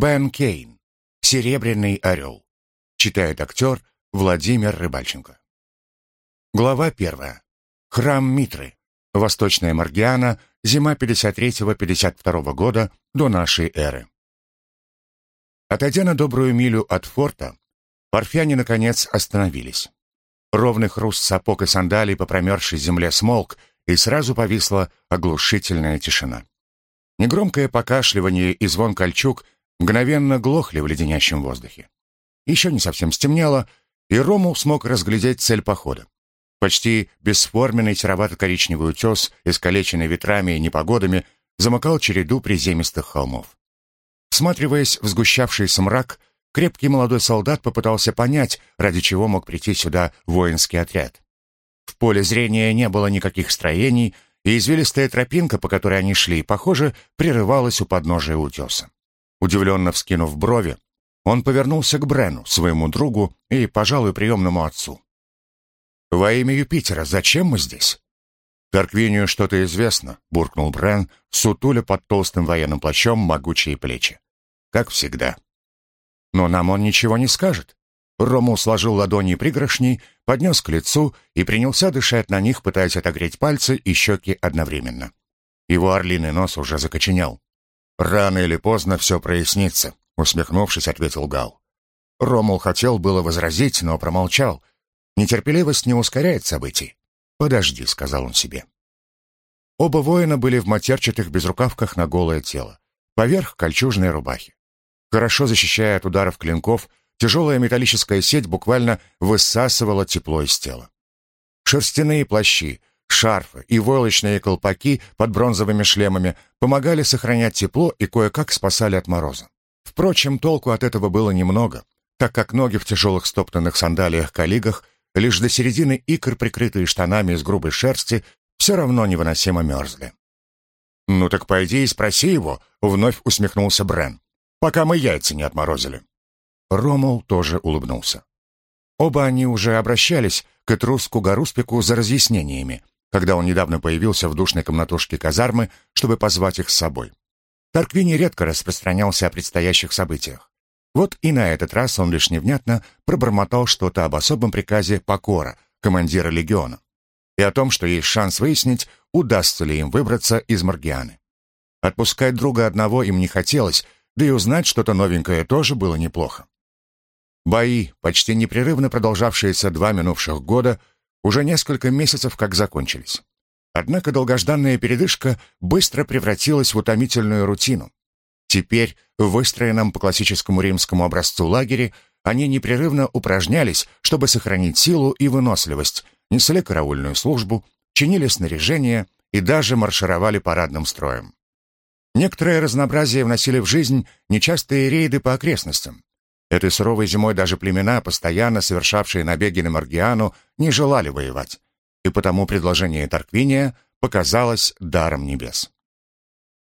Бен Кейн. «Серебряный орел». Читает актер Владимир Рыбальченко. Глава первая. Храм Митры. Восточная Маргиана. Зима 53-52 года до нашей эры. Отойдя на добрую милю от форта, парфяне, наконец, остановились. Ровный хруст сапог и сандалий по промерзшей земле смолк, и сразу повисла оглушительная тишина. Негромкое покашливание и звон кольчуг мгновенно глохли в леденящем воздухе. Еще не совсем стемнело, и Рому смог разглядеть цель похода. Почти бесформенный серовато-коричневый утес, искалеченный ветрами и непогодами, замыкал череду приземистых холмов. Всматриваясь в сгущавшийся мрак, крепкий молодой солдат попытался понять, ради чего мог прийти сюда воинский отряд. В поле зрения не было никаких строений, и извилистая тропинка, по которой они шли, похоже, прерывалась у подножия утеса. Удивленно вскинув брови, он повернулся к Брену, своему другу и, пожалуй, приемному отцу. «Во имя Юпитера, зачем мы здесь?» «Тарквинию что-то известно», — буркнул Брен, сутуля под толстым военным плащом могучие плечи. «Как всегда». «Но нам он ничего не скажет». Рому сложил ладони пригоршней, поднес к лицу и принялся дышать на них, пытаясь отогреть пальцы и щеки одновременно. Его орлиный нос уже закоченел. «Рано или поздно все прояснится», — усмехнувшись, ответил Гал. Ромул хотел было возразить, но промолчал. Нетерпеливость не ускоряет событий. «Подожди», — сказал он себе. Оба воина были в матерчатых безрукавках на голое тело, поверх кольчужной рубахи. Хорошо защищая от ударов клинков, тяжелая металлическая сеть буквально высасывала тепло из тела. Шерстяные плащи, шарфы и войлочные колпаки под бронзовыми шлемами помогали сохранять тепло и кое-как спасали от мороза. Впрочем, толку от этого было немного, так как ноги в тяжелых стоптанных сандалиях-калигах, лишь до середины икр, прикрытые штанами из грубой шерсти, все равно невыносимо мерзли. «Ну так пойди и спроси его», — вновь усмехнулся Брен, «пока мы яйца не отморозили». Ромул тоже улыбнулся. Оба они уже обращались к Этруску Гаруспику за разъяснениями, когда он недавно появился в душной комнатушке казармы, чтобы позвать их с собой. Тарквини редко распространялся о предстоящих событиях. Вот и на этот раз он лишь невнятно пробормотал что-то об особом приказе Покора, командира легиона, и о том, что есть шанс выяснить, удастся ли им выбраться из Маргианы. Отпускать друга одного им не хотелось, да и узнать что-то новенькое тоже было неплохо. Бои, почти непрерывно продолжавшиеся два минувших года, уже несколько месяцев как закончились. Однако долгожданная передышка быстро превратилась в утомительную рутину. Теперь, в выстроенном по классическому римскому образцу лагере, они непрерывно упражнялись, чтобы сохранить силу и выносливость, несли караульную службу, чинили снаряжение и даже маршировали парадным строем. Некоторое разнообразие вносили в жизнь нечастые рейды по окрестностям. Этой суровой зимой даже племена, постоянно совершавшие набеги на Маргиану, не желали воевать, и потому предложение Тарквиния показалось даром небес.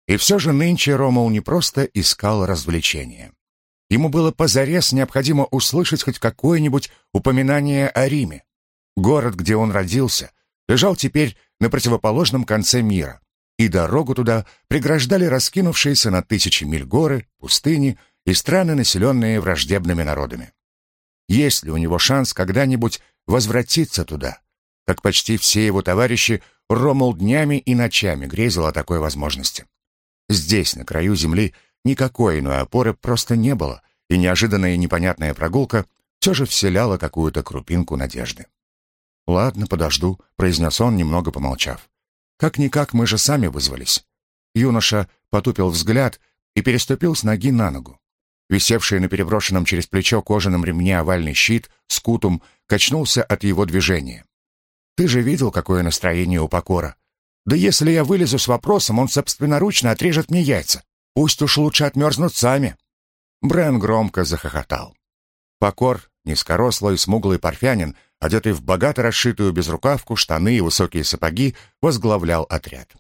И все же нынче Ромул не просто искал развлечения. Ему было позарез необходимо услышать хоть какое-нибудь упоминание о Риме. Город, где он родился, лежал теперь на противоположном конце мира, и дорогу туда преграждали раскинувшиеся на тысячи миль горы, пустыни и страны, населенные враждебными народами. Есть ли у него шанс когда-нибудь возвратиться туда? Как почти все его товарищи, Ромул днями и ночами грезил о такой возможности. Здесь, на краю земли, никакой иной опоры просто не было, и неожиданная и непонятная прогулка все же вселяла какую-то крупинку надежды. «Ладно, подожду», — произнес он, немного помолчав. «Как-никак мы же сами вызвались». Юноша потупил взгляд и переступил с ноги на ногу. Висевший на переброшенном через плечо кожаном ремне овальный щит, скутум, качнулся от его движения. «Ты же видел, какое настроение у Покора? Да если я вылезу с вопросом, он собственноручно отрежет мне яйца. Пусть уж лучше отмерзнут сами». Брэн громко захохотал. Покор, низкорослый, смуглый парфянин, одетый в богато расшитую безрукавку, штаны и высокие сапоги, возглавлял отряд.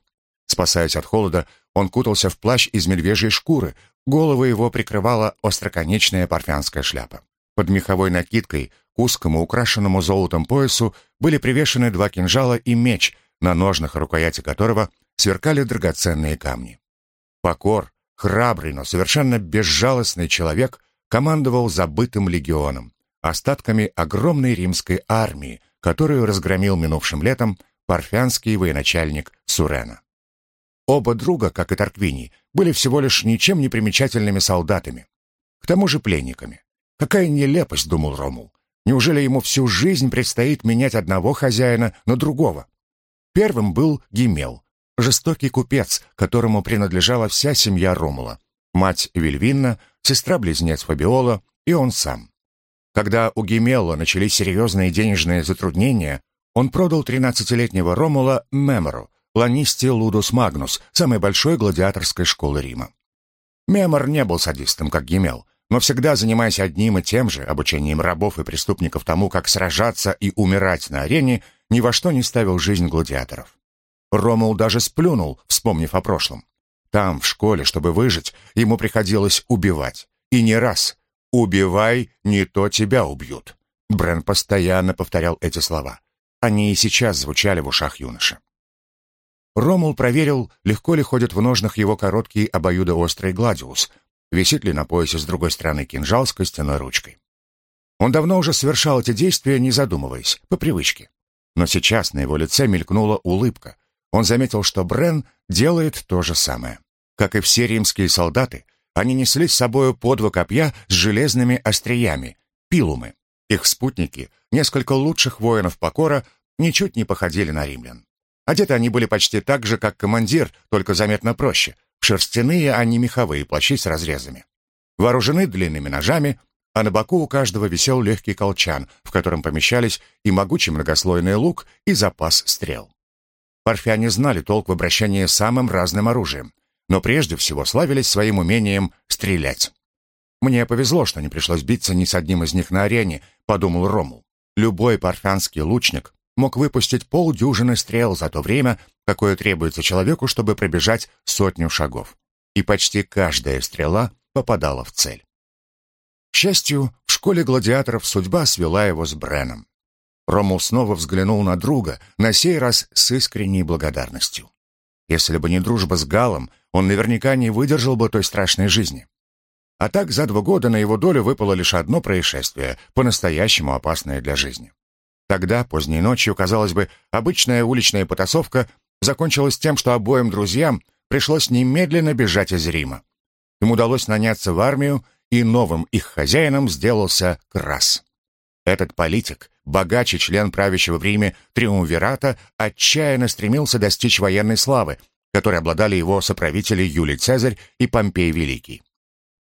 Спасаясь от холода, он кутался в плащ из медвежьей шкуры, голову его прикрывала остроконечная парфянская шляпа. Под меховой накидкой к узкому, украшенному золотом поясу были привешены два кинжала и меч, на ножнах рукояти которого сверкали драгоценные камни. Покор, храбрый, но совершенно безжалостный человек командовал забытым легионом, остатками огромной римской армии, которую разгромил минувшим летом парфянский военачальник Сурена. Оба друга, как и Тарквини, были всего лишь ничем не примечательными солдатами. К тому же пленниками. Какая нелепость, думал Ромул. Неужели ему всю жизнь предстоит менять одного хозяина на другого? Первым был Гимел, жестокий купец, которому принадлежала вся семья Ромула. Мать Вильвинна, сестра-близнец Фабиола и он сам. Когда у Гимелла начались серьезные денежные затруднения, он продал 13-летнего Ромула Мемору, ланисте Лудус Магнус, самой большой гладиаторской школы Рима. Мемор не был садистом, как Гимел, но всегда занимаясь одним и тем же, обучением рабов и преступников тому, как сражаться и умирать на арене, ни во что не ставил жизнь гладиаторов. Ромул даже сплюнул, вспомнив о прошлом. Там, в школе, чтобы выжить, ему приходилось убивать. И не раз. «Убивай, не то тебя убьют». Брен постоянно повторял эти слова. Они и сейчас звучали в ушах юноши. Ромул проверил, легко ли ходит в ножнах его короткий обоюдоострый гладиус, висит ли на поясе с другой стороны кинжал с костяной ручкой. Он давно уже совершал эти действия, не задумываясь, по привычке. Но сейчас на его лице мелькнула улыбка. Он заметил, что Брен делает то же самое. Как и все римские солдаты, они несли с собою по два копья с железными остриями, пилумы. Их спутники, несколько лучших воинов покора, ничуть не походили на римлян. Одеты они были почти так же, как командир, только заметно проще. Шерстяные, а не меховые плащи с разрезами. Вооружены длинными ножами, а на боку у каждого висел легкий колчан, в котором помещались и могучий многослойный лук, и запас стрел. Парфяне знали толк в обращении с самым разным оружием, но прежде всего славились своим умением стрелять. «Мне повезло, что не пришлось биться ни с одним из них на арене», — подумал Ромул. Любой парфянский лучник мог выпустить полдюжины стрел за то время, какое требуется человеку, чтобы пробежать сотню шагов. И почти каждая стрела попадала в цель. К счастью, в школе гладиаторов судьба свела его с Бреном. Ромул снова взглянул на друга, на сей раз с искренней благодарностью. Если бы не дружба с Галом, он наверняка не выдержал бы той страшной жизни. А так за два года на его долю выпало лишь одно происшествие, по-настоящему опасное для жизни. Тогда, поздней ночью, казалось бы, обычная уличная потасовка закончилась тем, что обоим друзьям пришлось немедленно бежать из Рима. Им удалось наняться в армию, и новым их хозяином сделался Крас. Этот политик, богаче член правящего в Риме Триумвирата, отчаянно стремился достичь военной славы, которой обладали его соправители Юлий Цезарь и Помпей Великий.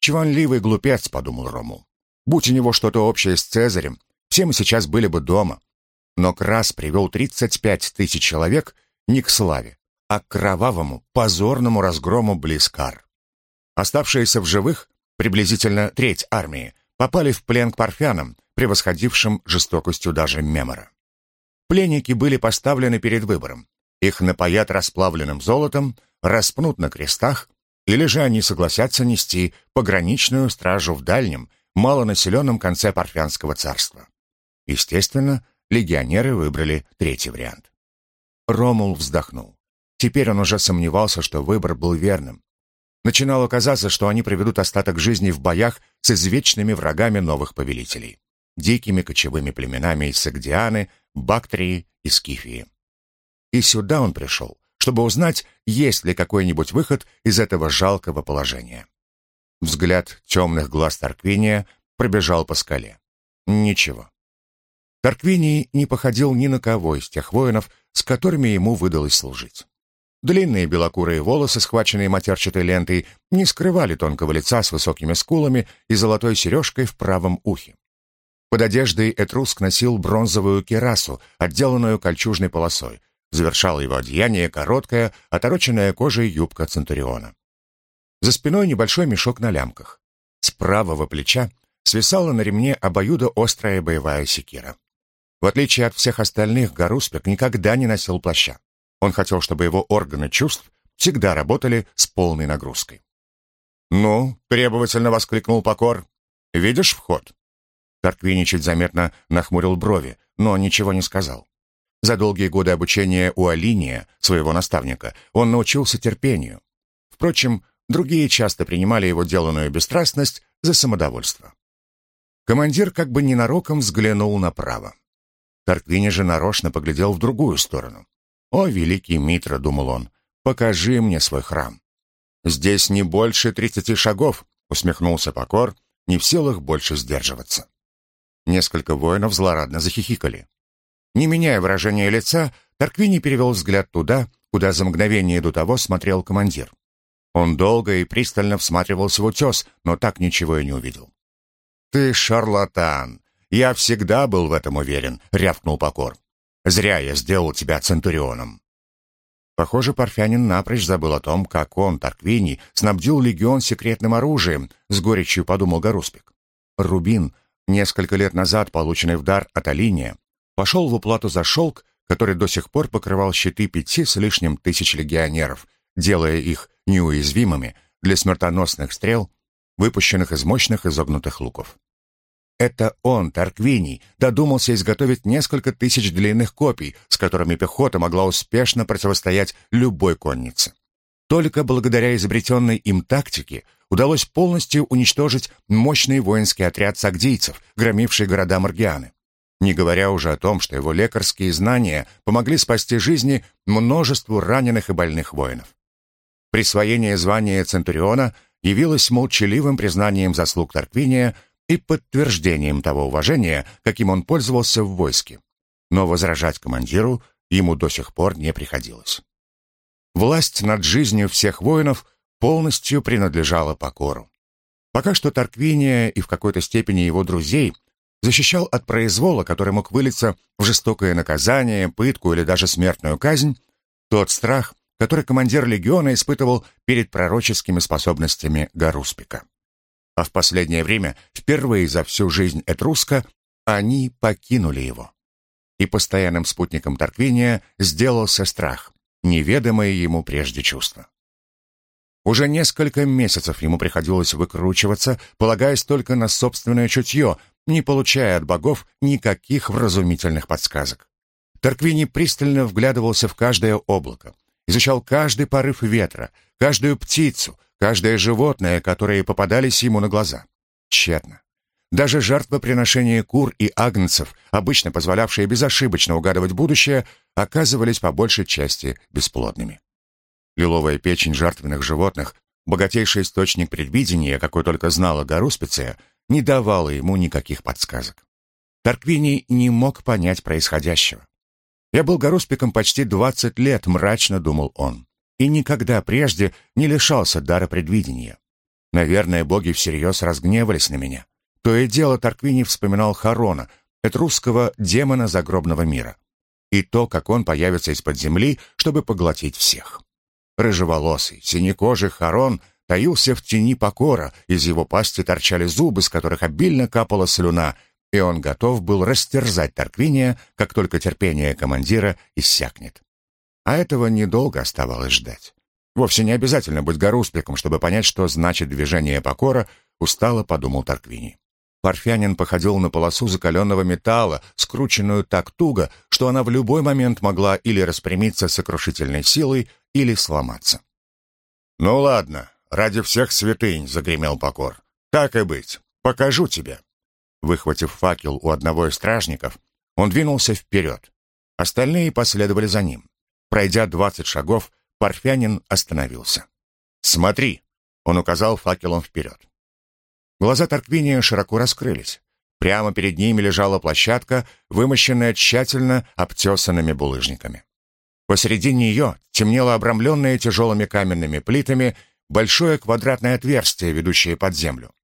«Чванливый глупец», — подумал Рому. «Будь у него что-то общее с Цезарем, все мы сейчас были бы дома». Но Крас привел 35 тысяч человек не к славе, а к кровавому, позорному разгрому Блискар. Оставшиеся в живых, приблизительно треть армии, попали в плен к парфянам, превосходившим жестокостью даже Мемора. Пленники были поставлены перед выбором. Их напоят расплавленным золотом, распнут на крестах, или же они согласятся нести пограничную стражу в дальнем, малонаселенном конце Парфянского царства. Естественно, легионеры выбрали третий вариант. Ромул вздохнул. Теперь он уже сомневался, что выбор был верным. Начинало казаться, что они проведут остаток жизни в боях с извечными врагами новых повелителей дикими кочевыми племенами из Сагдианы, Бактрии и Скифии. И сюда он пришел, чтобы узнать, есть ли какой-нибудь выход из этого жалкого положения. Взгляд темных глаз Тарквиния пробежал по скале. Ничего. Тарквиний не походил ни на кого из тех воинов, с которыми ему выдалось служить. Длинные белокурые волосы, схваченные матерчатой лентой, не скрывали тонкого лица с высокими скулами и золотой сережкой в правом ухе. Под одеждой Этруск носил бронзовую керасу, отделанную кольчужной полосой. Завершала его одеяние короткая, отороченная кожей юбка Центуриона. За спиной небольшой мешок на лямках. С правого плеча свисала на ремне обоюдо острая боевая секира. В отличие от всех остальных, Гаруспек никогда не носил плаща. Он хотел, чтобы его органы чувств всегда работали с полной нагрузкой. «Ну», — требовательно воскликнул Покор, — «видишь вход?» Тарквини чуть заметно нахмурил брови, но ничего не сказал. За долгие годы обучения у Алиния, своего наставника, он научился терпению. Впрочем, другие часто принимали его деланную бесстрастность за самодовольство. Командир как бы ненароком взглянул направо. Тарквини же нарочно поглядел в другую сторону. «О, великий Митра!» — думал он. «Покажи мне свой храм». «Здесь не больше тридцати шагов», — усмехнулся Покор, не в силах больше сдерживаться. Несколько воинов злорадно захихикали. Не меняя выражения лица, Тарквини перевел взгляд туда, куда за мгновение до того смотрел командир. Он долго и пристально всматривался в утес, но так ничего и не увидел. «Ты шарлатан! Я всегда был в этом уверен», — рявкнул Покор. «Зря я сделал тебя центурионом». Похоже, Парфянин напрочь забыл о том, как он, Тарквини, снабдил легион секретным оружием, с горечью подумал Гаруспик. Рубин, несколько лет назад полученный в дар от Алиния, пошел в уплату за шелк, который до сих пор покрывал щиты пяти с лишним тысяч легионеров, делая их неуязвимыми для смертоносных стрел, выпущенных из мощных изогнутых луков. Это он, Тарквиний, додумался изготовить несколько тысяч длинных копий, с которыми пехота могла успешно противостоять любой коннице. Только благодаря изобретенной им тактике удалось полностью уничтожить мощный воинский отряд сагдийцев, громивший города Маргианы. Не говоря уже о том, что его лекарские знания помогли спасти жизни множеству раненых и больных воинов. Присвоение звания Центуриона явилось молчаливым признанием заслуг Тарквиния и подтверждением того уважения, каким он пользовался в войске. Но возражать командиру ему до сих пор не приходилось. Власть над жизнью всех воинов полностью принадлежала Покору. Пока что Тарквиния и в какой-то степени его друзей защищал от произвола, который мог вылиться в жестокое наказание, пытку или даже смертную казнь, тот страх, который командир легиона испытывал перед пророческими способностями Гаруспика а в последнее время, впервые за всю жизнь Этруска, они покинули его. И постоянным спутником Тарквиния сделался страх, неведомое ему прежде чувство. Уже несколько месяцев ему приходилось выкручиваться, полагаясь только на собственное чутье, не получая от богов никаких вразумительных подсказок. Тарквини пристально вглядывался в каждое облако, изучал каждый порыв ветра, каждую птицу, каждое животное, которые попадались ему на глаза. Тщетно. Даже жертвоприношения кур и агнцев, обычно позволявшие безошибочно угадывать будущее, оказывались по большей части бесплодными. Лиловая печень жертвенных животных, богатейший источник предвидения, какой только знала Гаруспиция, не давала ему никаких подсказок. Тарквини не мог понять происходящего. «Я был Гаруспиком почти двадцать лет», — мрачно думал он и никогда прежде не лишался дара предвидения. Наверное, боги всерьез разгневались на меня. То и дело Тарквини вспоминал Харона, этрусского демона загробного мира. И то, как он появится из-под земли, чтобы поглотить всех. Рыжеволосый, синекожий Харон таился в тени покора, из его пасти торчали зубы, с которых обильно капала слюна, и он готов был растерзать Тарквиния, как только терпение командира иссякнет. А этого недолго оставалось ждать. Вовсе не обязательно быть горуспиком, чтобы понять, что значит движение покора, устало подумал Тарквини. Парфянин походил на полосу закаленного металла, скрученную так туго, что она в любой момент могла или распрямиться сокрушительной силой, или сломаться. «Ну ладно, ради всех святынь», — загремел покор. «Так и быть, покажу тебе». Выхватив факел у одного из стражников, он двинулся вперед. Остальные последовали за ним. Пройдя двадцать шагов, Парфянин остановился. «Смотри!» — он указал факелом вперед. Глаза Тарквиния широко раскрылись. Прямо перед ними лежала площадка, вымощенная тщательно обтесанными булыжниками. Посреди нее темнело обрамленное тяжелыми каменными плитами большое квадратное отверстие, ведущее под землю.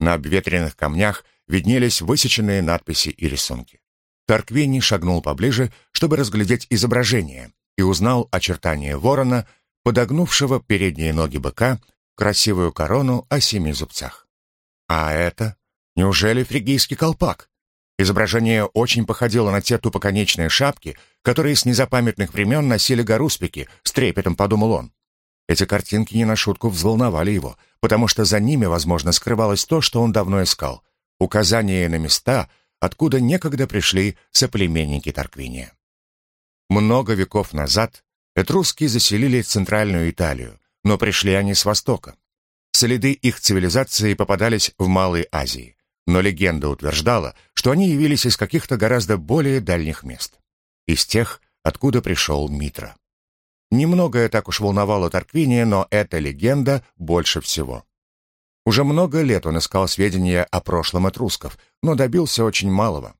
На обветренных камнях виднелись высеченные надписи и рисунки. Тарквини шагнул поближе, чтобы разглядеть изображение, и узнал очертания ворона, подогнувшего передние ноги быка, красивую корону о семи зубцах. А это? Неужели фригийский колпак? Изображение очень походило на те тупоконечные шапки, которые с незапамятных времен носили горуспики, с трепетом подумал он. Эти картинки не на шутку взволновали его, потому что за ними, возможно, скрывалось то, что он давно искал — указания на места, откуда некогда пришли соплеменники Тарквиния. Много веков назад этруски заселили центральную Италию, но пришли они с востока. Следы их цивилизации попадались в Малой Азии, но легенда утверждала, что они явились из каких-то гораздо более дальних мест. Из тех, откуда пришел Митра. Немногое так уж волновало Тарквиния, но эта легенда больше всего. Уже много лет он искал сведения о прошлом этрусков, но добился очень малого.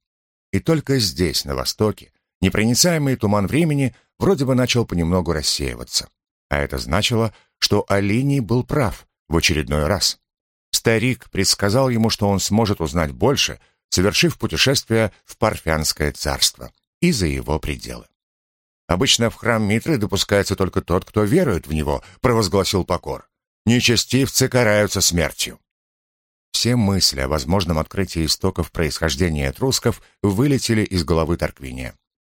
И только здесь, на востоке, непроницаемый туман времени вроде бы начал понемногу рассеиваться. А это значило, что Алиний был прав в очередной раз. Старик предсказал ему, что он сможет узнать больше, совершив путешествие в Парфянское царство и за его пределы. Обычно в храм Митры допускается только тот, кто верует в него, провозгласил Покор. Нечестивцы караются смертью. Все мысли о возможном открытии истоков происхождения этрусков вылетели из головы Тарквиния.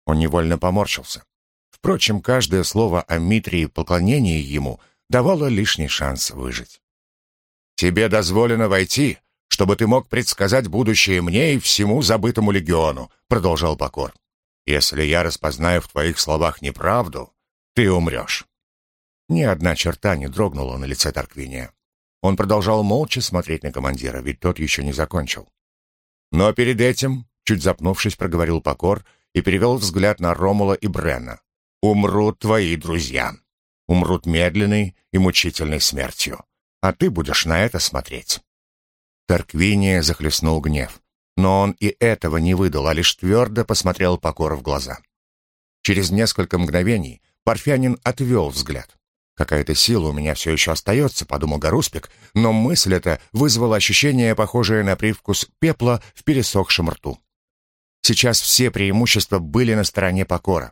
Он невольно поморщился. Впрочем, каждое слово о Митрии и поклонении ему давало лишний шанс выжить. «Тебе дозволено войти, чтобы ты мог предсказать будущее мне и всему забытому легиону», продолжал Покор. Если я распознаю в твоих словах неправду, ты умрешь». Ни одна черта не дрогнула на лице Тарквиния. Он продолжал молча смотреть на командира, ведь тот еще не закончил. Но перед этим, чуть запнувшись, проговорил Покор и перевел взгляд на Ромула и Бренна. «Умрут твои друзья. Умрут медленной и мучительной смертью. А ты будешь на это смотреть». Тарквиния захлестнул гнев. Но он и этого не выдал, а лишь твердо посмотрел Покор в глаза. Через несколько мгновений Парфянин отвел взгляд. «Какая-то сила у меня все еще остается», — подумал Гаруспик, но мысль эта вызвала ощущение, похожее на привкус пепла в пересохшем рту. Сейчас все преимущества были на стороне Покора.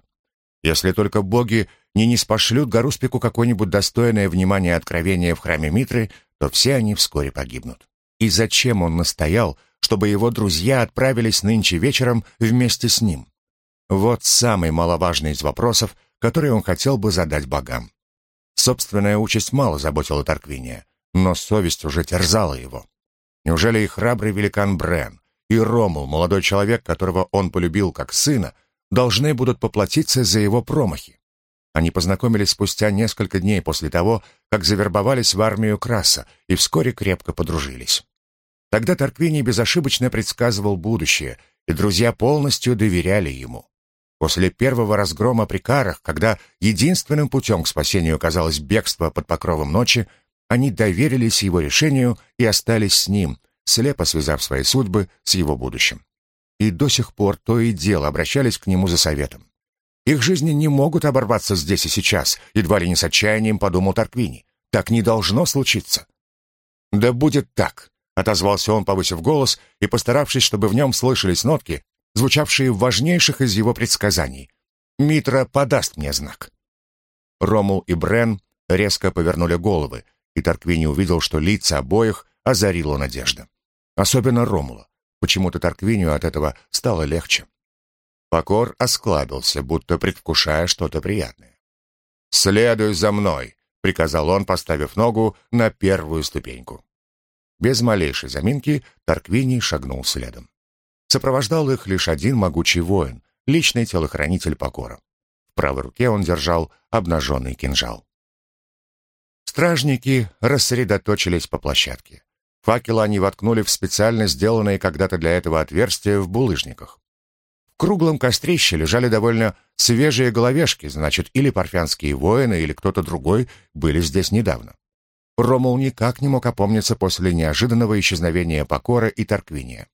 Если только боги не ниспошлют Гаруспику какое-нибудь достойное внимания откровение в храме Митры, то все они вскоре погибнут. И зачем он настоял, чтобы его друзья отправились нынче вечером вместе с ним. Вот самый маловажный из вопросов, который он хотел бы задать богам. Собственная участь мало заботила Тарквиния, но совесть уже терзала его. Неужели и храбрый великан Брен, и Ромул, молодой человек, которого он полюбил как сына, должны будут поплатиться за его промахи? Они познакомились спустя несколько дней после того, как завербовались в армию Краса и вскоре крепко подружились. Тогда Тарквини безошибочно предсказывал будущее, и друзья полностью доверяли ему. После первого разгрома при карах, когда единственным путем к спасению оказалось бегство под покровом ночи, они доверились его решению и остались с ним, слепо связав свои судьбы с его будущим. И до сих пор то и дело обращались к нему за советом. Их жизни не могут оборваться здесь и сейчас, едва ли не с отчаянием подумал Тарквини. Так не должно случиться. Да будет так. Отозвался он, повысив голос и постаравшись, чтобы в нем слышались нотки, звучавшие в важнейших из его предсказаний. «Митра подаст мне знак». Ромул и Брен резко повернули головы, и Тарквини увидел, что лица обоих озарила надежда. Особенно Ромула. Почему-то Тарквинию от этого стало легче. Покор осклабился, будто предвкушая что-то приятное. «Следуй за мной», — приказал он, поставив ногу на первую ступеньку. Без малейшей заминки Тарквини шагнул следом. Сопровождал их лишь один могучий воин, личный телохранитель Покора. В правой руке он держал обнаженный кинжал. Стражники рассредоточились по площадке. Факелы они воткнули в специально сделанные когда-то для этого отверстия в булыжниках. В круглом кострище лежали довольно свежие головешки, значит, или парфянские воины, или кто-то другой были здесь недавно. Ромул никак не мог опомниться после неожиданного исчезновения Покора и Тарквиния.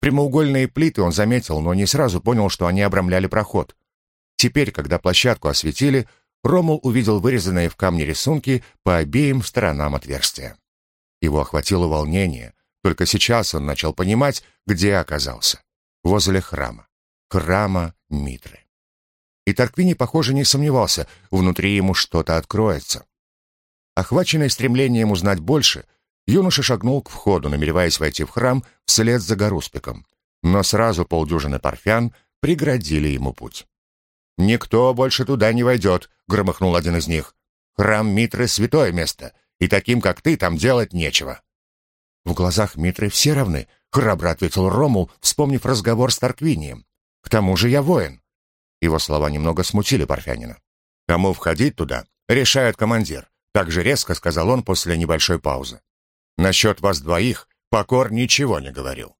Прямоугольные плиты он заметил, но не сразу понял, что они обрамляли проход. Теперь, когда площадку осветили, Ромул увидел вырезанные в камне рисунки по обеим сторонам отверстия. Его охватило волнение. Только сейчас он начал понимать, где оказался. Возле храма. Храма Митры. И Тарквини, похоже, не сомневался, внутри ему что-то откроется. Охваченный стремлением узнать больше, юноша шагнул к входу, намереваясь войти в храм вслед за Гаруспиком. Но сразу полдюжины парфян преградили ему путь. «Никто больше туда не войдет», — громыхнул один из них. «Храм Митры — святое место, и таким, как ты, там делать нечего». «В глазах Митры все равны», — храбро ответил Ромул, вспомнив разговор с Тарквинием. «К тому же я воин». Его слова немного смутили Парфянина. «Кому входить туда, решает командир. Так же резко сказал он после небольшой паузы. «Насчет вас двоих Покор ничего не говорил».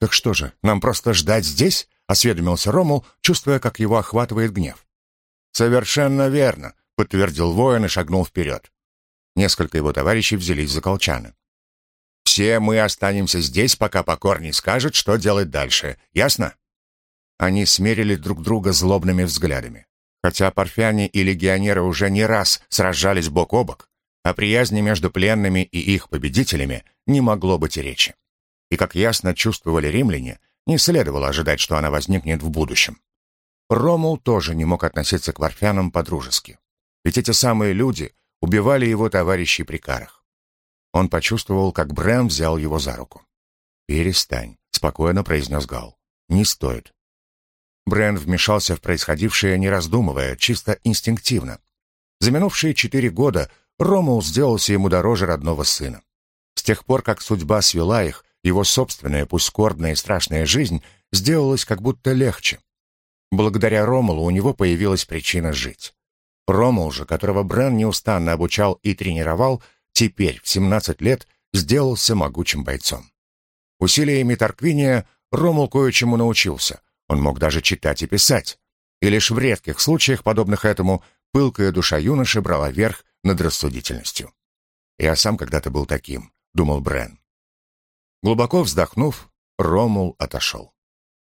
«Так что же, нам просто ждать здесь?» — осведомился Ромул, чувствуя, как его охватывает гнев. «Совершенно верно», — подтвердил воин и шагнул вперед. Несколько его товарищей взялись за колчаны. «Все мы останемся здесь, пока Покор не скажет, что делать дальше. Ясно?» Они смерили друг друга злобными взглядами. Хотя парфяне и легионеры уже не раз сражались бок о бок, о приязни между пленными и их победителями не могло быть и речи. И, как ясно чувствовали римляне, не следовало ожидать, что она возникнет в будущем. Ромул тоже не мог относиться к варфянам по-дружески. Ведь эти самые люди убивали его товарищей при карах. Он почувствовал, как Брэм взял его за руку. «Перестань», — спокойно произнес Гал. «Не стоит». Брэн вмешался в происходившее, не раздумывая, чисто инстинктивно. За минувшие четыре года Ромул сделался ему дороже родного сына. С тех пор, как судьба свела их, его собственная, пусть скорбная и страшная жизнь сделалась как будто легче. Благодаря Ромулу у него появилась причина жить. Ромул же, которого Брен неустанно обучал и тренировал, теперь, в 17 лет, сделался могучим бойцом. Усилиями Тарквиния Ромул кое-чему научился. Он мог даже читать и писать. И лишь в редких случаях, подобных этому, пылкая душа юноши брала верх над рассудительностью. «Я сам когда-то был таким», — думал Брен. Глубоко вздохнув, Ромул отошел.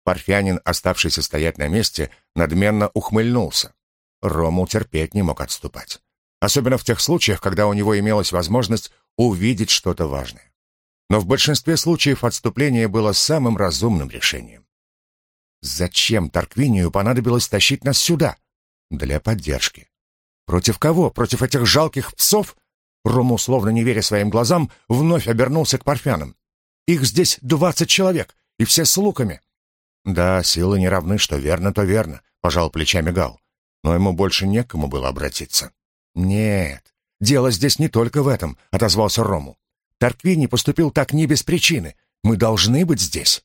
Парфянин, оставшийся стоять на месте, надменно ухмыльнулся. Ромул терпеть не мог отступать. Особенно в тех случаях, когда у него имелась возможность увидеть что-то важное. Но в большинстве случаев отступление было самым разумным решением. Зачем Тарквинию понадобилось тащить нас сюда? Для поддержки. Против кого? Против этих жалких псов? Рому, словно не веря своим глазам, вновь обернулся к парфянам. Их здесь двадцать человек, и все с луками. Да, силы не равны, что верно, то верно, пожал плечами Гал. Но ему больше некому было обратиться. Нет, дело здесь не только в этом, отозвался Рому. Тарквини поступил так не без причины. Мы должны быть здесь.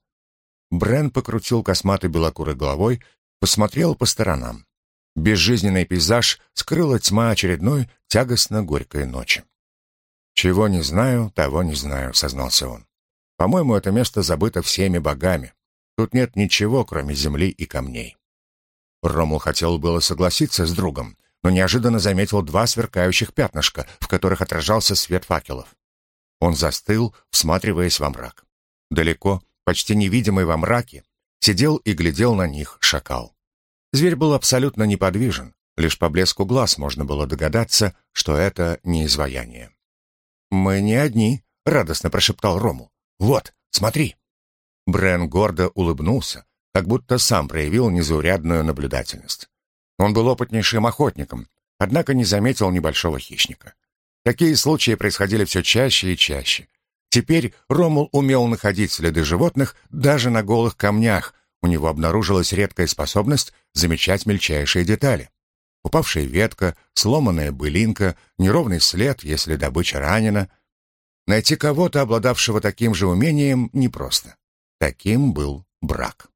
Брен покрутил косматой белокурой головой, посмотрел по сторонам. Безжизненный пейзаж скрыла тьма очередной тягостно-горькой ночи. «Чего не знаю, того не знаю», — сознался он. «По-моему, это место забыто всеми богами. Тут нет ничего, кроме земли и камней». Ромул хотел было согласиться с другом, но неожиданно заметил два сверкающих пятнышка, в которых отражался свет факелов. Он застыл, всматриваясь во мрак. Далеко, почти невидимый во мраке, сидел и глядел на них шакал. Зверь был абсолютно неподвижен, лишь по блеску глаз можно было догадаться, что это не изваяние. «Мы не одни», — радостно прошептал Рому. «Вот, смотри». Брен гордо улыбнулся, как будто сам проявил незаурядную наблюдательность. Он был опытнейшим охотником, однако не заметил небольшого хищника. Такие случаи происходили все чаще и чаще. Теперь Ромул умел находить следы животных даже на голых камнях, у него обнаружилась редкая способность замечать мельчайшие детали. Упавшая ветка, сломанная былинка, неровный след, если добыча ранена. Найти кого-то, обладавшего таким же умением, непросто. Таким был брак.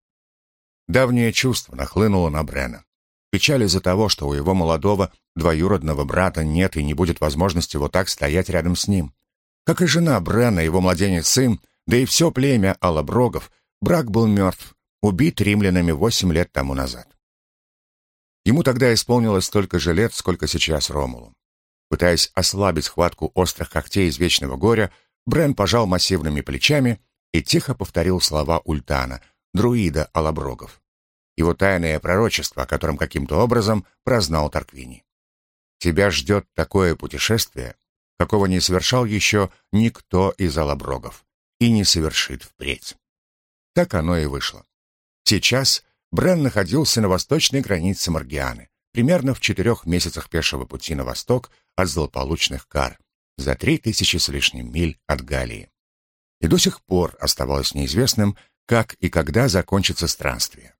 Давнее чувство нахлынуло на Брена. Печаль из-за того, что у его молодого двоюродного брата нет и не будет возможности вот так стоять рядом с ним. Как и жена Брена, его младенец сын, да и все племя Алаброгов, брак был мертв, убит римлянами восемь лет тому назад. Ему тогда исполнилось столько же лет, сколько сейчас Ромулу. Пытаясь ослабить хватку острых когтей из вечного горя, Брен пожал массивными плечами и тихо повторил слова Ультана, друида Алаброгов. Его тайное пророчество, о котором каким-то образом прознал Тарквини. «Тебя ждет такое путешествие, какого не совершал еще никто из Алаброгов и не совершит впредь». Так оно и вышло. Сейчас Брен находился на восточной границе Маргианы, примерно в четырех месяцах пешего пути на восток от злополучных кар, за три тысячи с лишним миль от Галлии. И до сих пор оставалось неизвестным, как и когда закончится странствие.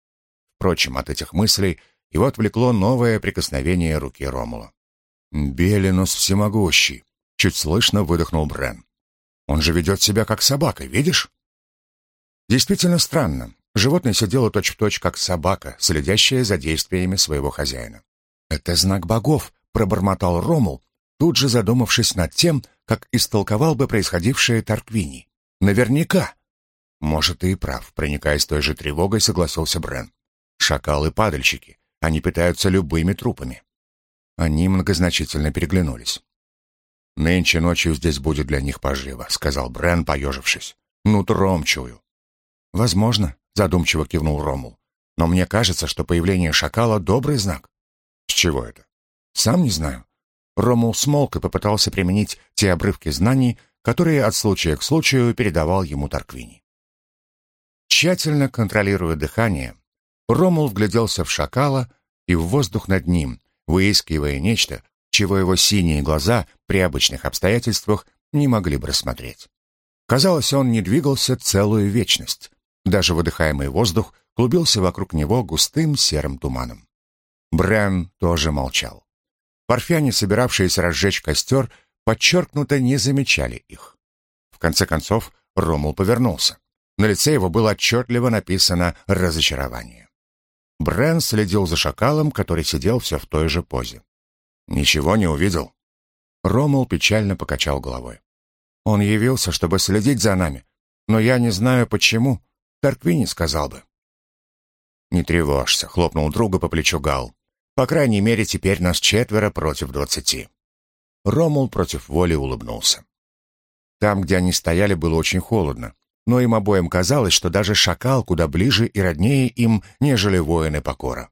Впрочем, от этих мыслей его отвлекло новое прикосновение руки Ромула. «Белинус всемогущий!» — чуть слышно выдохнул Брен. «Он же ведет себя как собака, видишь?» Действительно странно. Животное сидело точь-в-точь, как собака, следящая за действиями своего хозяина. «Это знак богов», — пробормотал Ромул, тут же задумавшись над тем, как истолковал бы происходившее Тарквини. Наверняка. Может, ты и прав, проникаясь той же тревогой, согласился Брен. Шакалы-падальщики. Они питаются любыми трупами. Они многозначительно переглянулись. «Нынче ночью здесь будет для них поживо», — сказал Брен, поежившись. «Нутром чую». «Возможно», — задумчиво кивнул Ромул. «Но мне кажется, что появление шакала — добрый знак». «С чего это?» «Сам не знаю». Ромул смолк и попытался применить те обрывки знаний, которые от случая к случаю передавал ему Тарквини. Тщательно контролируя дыхание, Ромул вгляделся в шакала и в воздух над ним, выискивая нечто, чего его синие глаза при обычных обстоятельствах не могли бы рассмотреть. Казалось, он не двигался целую вечность. Даже выдыхаемый воздух клубился вокруг него густым серым туманом. Брэн тоже молчал. Парфяне, собиравшиеся разжечь костер, подчеркнуто не замечали их. В конце концов, Ромул повернулся. На лице его было отчетливо написано «разочарование». Брэн следил за шакалом, который сидел все в той же позе. «Ничего не увидел?» Ромул печально покачал головой. «Он явился, чтобы следить за нами, но я не знаю, почему. Тарквини сказал бы». «Не тревожься», — хлопнул друга по плечу Гал. «По крайней мере, теперь нас четверо против двадцати». Ромул против воли улыбнулся. Там, где они стояли, было очень холодно, но им обоим казалось, что даже шакал куда ближе и роднее им, нежели воины покора.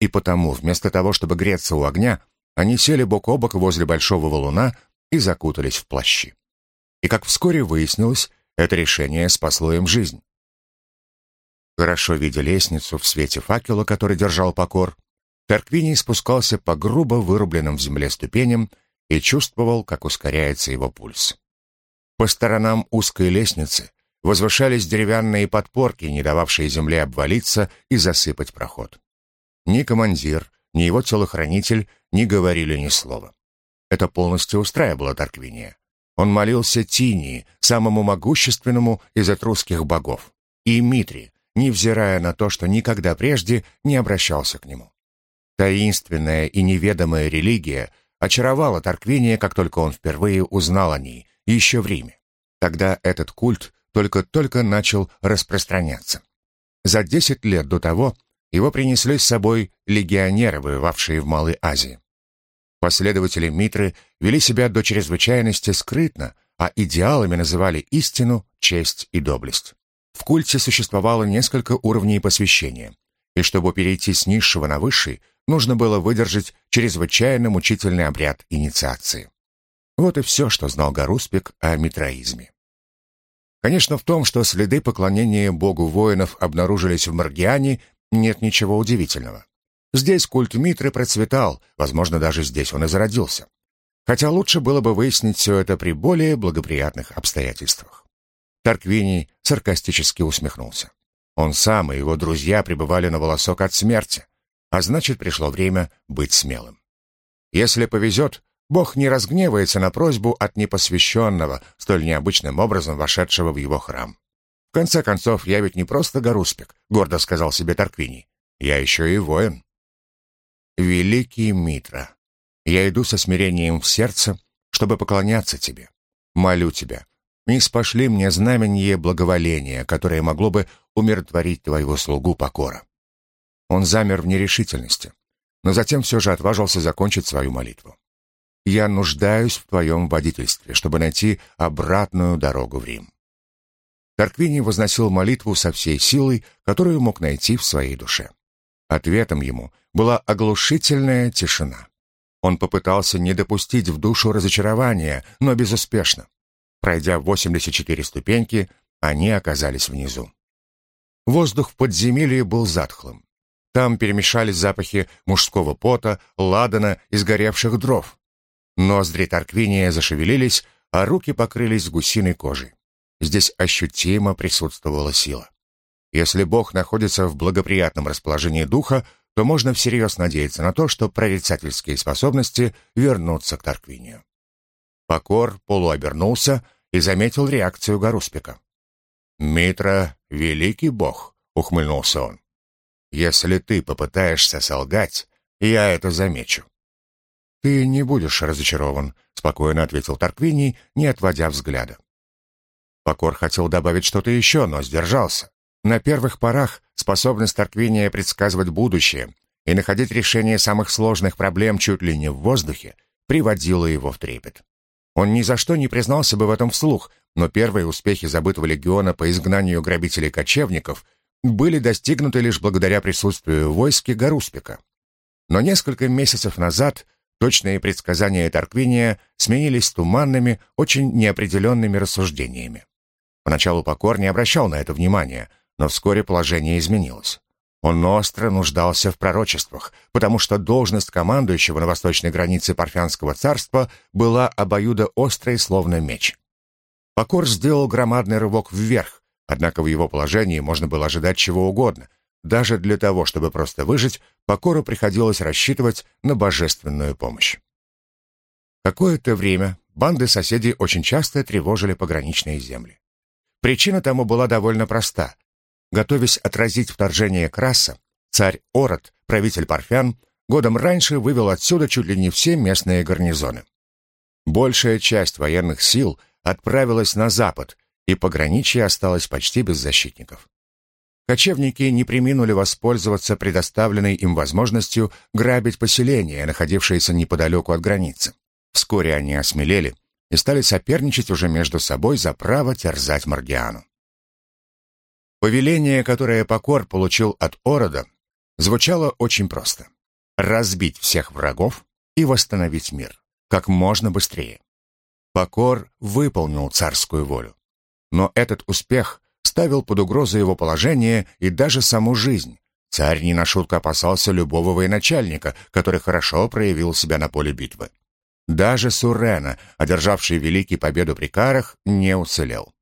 И потому, вместо того, чтобы греться у огня, они сели бок о бок возле большого валуна и закутались в плащи. И, как вскоре выяснилось, это решение спасло им жизнь. Хорошо видя лестницу в свете факела, который держал покор, Тарквиний спускался по грубо вырубленным в земле ступеням и чувствовал, как ускоряется его пульс. По сторонам узкой лестницы возвышались деревянные подпорки, не дававшие земле обвалиться и засыпать проход. Ни командир, ни его телохранитель не говорили ни слова. Это полностью устраивало Тарквиния. Он молился Тинии, самому могущественному из этрусских богов, и Митри, невзирая на то, что никогда прежде не обращался к нему. Таинственная и неведомая религия очаровала Тарквиния, как только он впервые узнал о ней, еще в Риме. Тогда этот культ только-только начал распространяться. За десять лет до того его принесли с собой легионеры, воевавшие в Малой Азии. Последователи Митры вели себя до чрезвычайности скрытно, а идеалами называли истину, честь и доблесть. В культе существовало несколько уровней посвящения, и чтобы перейти с низшего на высший, нужно было выдержать чрезвычайно мучительный обряд инициации. Вот и все, что знал Гаруспик о митроизме. Конечно, в том, что следы поклонения богу воинов обнаружились в Маргиане, нет ничего удивительного. Здесь культ Митры процветал, возможно, даже здесь он и зародился. Хотя лучше было бы выяснить все это при более благоприятных обстоятельствах. Тарквини саркастически усмехнулся. Он сам и его друзья пребывали на волосок от смерти, а значит, пришло время быть смелым. Если повезет, Бог не разгневается на просьбу от непосвященного, столь необычным образом вошедшего в его храм. В конце концов, я ведь не просто горуспик, гордо сказал себе Тарквини. Я еще и воин. Великий Митра, я иду со смирением в сердце, чтобы поклоняться тебе. Молю тебя, не спошли мне знамение благоволения, которое могло бы умиротворить твоего слугу покора. Он замер в нерешительности, но затем все же отважился закончить свою молитву. «Я нуждаюсь в твоем водительстве, чтобы найти обратную дорогу в Рим». Тарквини возносил молитву со всей силой, которую мог найти в своей душе. Ответом ему была оглушительная тишина. Он попытался не допустить в душу разочарования, но безуспешно. Пройдя 84 ступеньки, они оказались внизу. Воздух в подземелье был затхлым. Там перемешались запахи мужского пота, ладана и сгоревших дров. Ноздри Тарквиния зашевелились, а руки покрылись гусиной кожей. Здесь ощутимо присутствовала сила. Если Бог находится в благоприятном расположении духа, то можно всерьез надеяться на то, что прорицательские способности вернутся к Тарквинию. Покор полуобернулся и заметил реакцию Гаруспика. «Митра — великий бог», — ухмыльнулся он. «Если ты попытаешься солгать, я это замечу». «Ты не будешь разочарован», — спокойно ответил Тарквиний, не отводя взгляда. Покор хотел добавить что-то еще, но сдержался. На первых порах способность Тарквиния предсказывать будущее и находить решение самых сложных проблем чуть ли не в воздухе приводила его в трепет. Он ни за что не признался бы в этом вслух, но первые успехи забытого легиона по изгнанию грабителей-кочевников были достигнуты лишь благодаря присутствию войски Гаруспика. Но несколько месяцев назад точные предсказания Тарквиния сменились туманными, очень неопределенными рассуждениями. Поначалу Покор не обращал на это внимания, но вскоре положение изменилось. Он остро нуждался в пророчествах, потому что должность командующего на восточной границе Парфянского царства была обоюдоострой, словно меч. Покор сделал громадный рывок вверх, однако в его положении можно было ожидать чего угодно. Даже для того, чтобы просто выжить, Покору приходилось рассчитывать на божественную помощь. Какое-то время банды соседей очень часто тревожили пограничные земли. Причина тому была довольно проста. Готовясь отразить вторжение Краса, царь Ород, правитель Парфян, годом раньше вывел отсюда чуть ли не все местные гарнизоны. Большая часть военных сил отправилась на запад, и пограничье осталось почти без защитников. Кочевники не приминули воспользоваться предоставленной им возможностью грабить поселения, находившиеся неподалеку от границы. Вскоре они осмелели и стали соперничать уже между собой за право терзать Маргиану. Повеление, которое Покор получил от Орода, звучало очень просто. Разбить всех врагов и восстановить мир как можно быстрее. Покор выполнил царскую волю. Но этот успех ставил под угрозу его положение и даже саму жизнь. Царь не на шутку опасался любого военачальника, который хорошо проявил себя на поле битвы. Даже Сурена, одержавший великий победу при Карах, не уцелел.